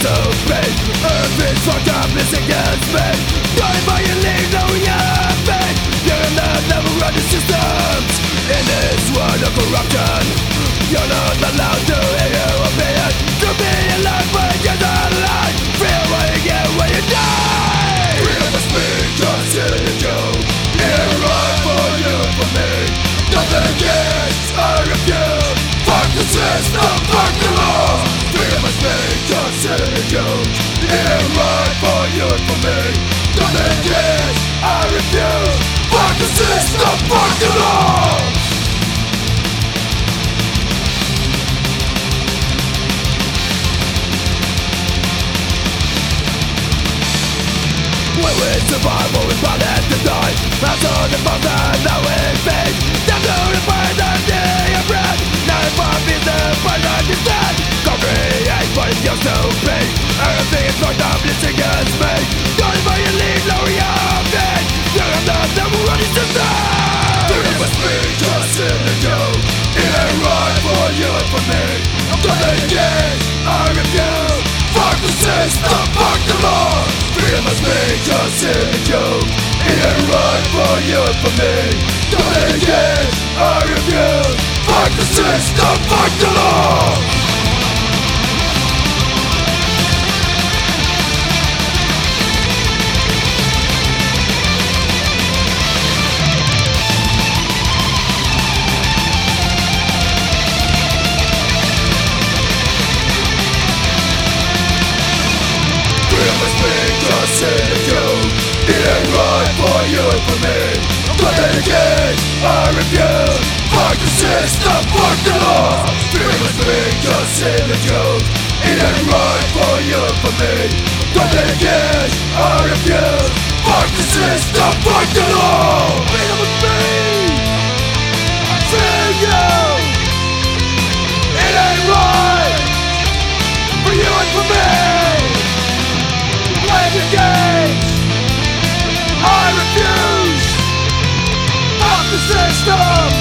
so pain Earth is fucked up, me Dying by your leave, no you're pain You're not never running systems. In this world of corruption You're not allowed to a joke right for you, for me against, I refuse Fuck the system, fuck we survive, we Don't buy your lead, lower your bed You're not the running system Freedom of speech, just in the joke It ain't right for you and for me. I'm gonna Fuck the system, fuck the Freedom of speech, just It ain't right for you for me. Don't for you and for me. But then again, I refuse. Fuck the system, fuck the law. Freedom of speech, just in a joke. It ain't right for you and for me. But then again, I refuse. Fuck the system, fuck the law the system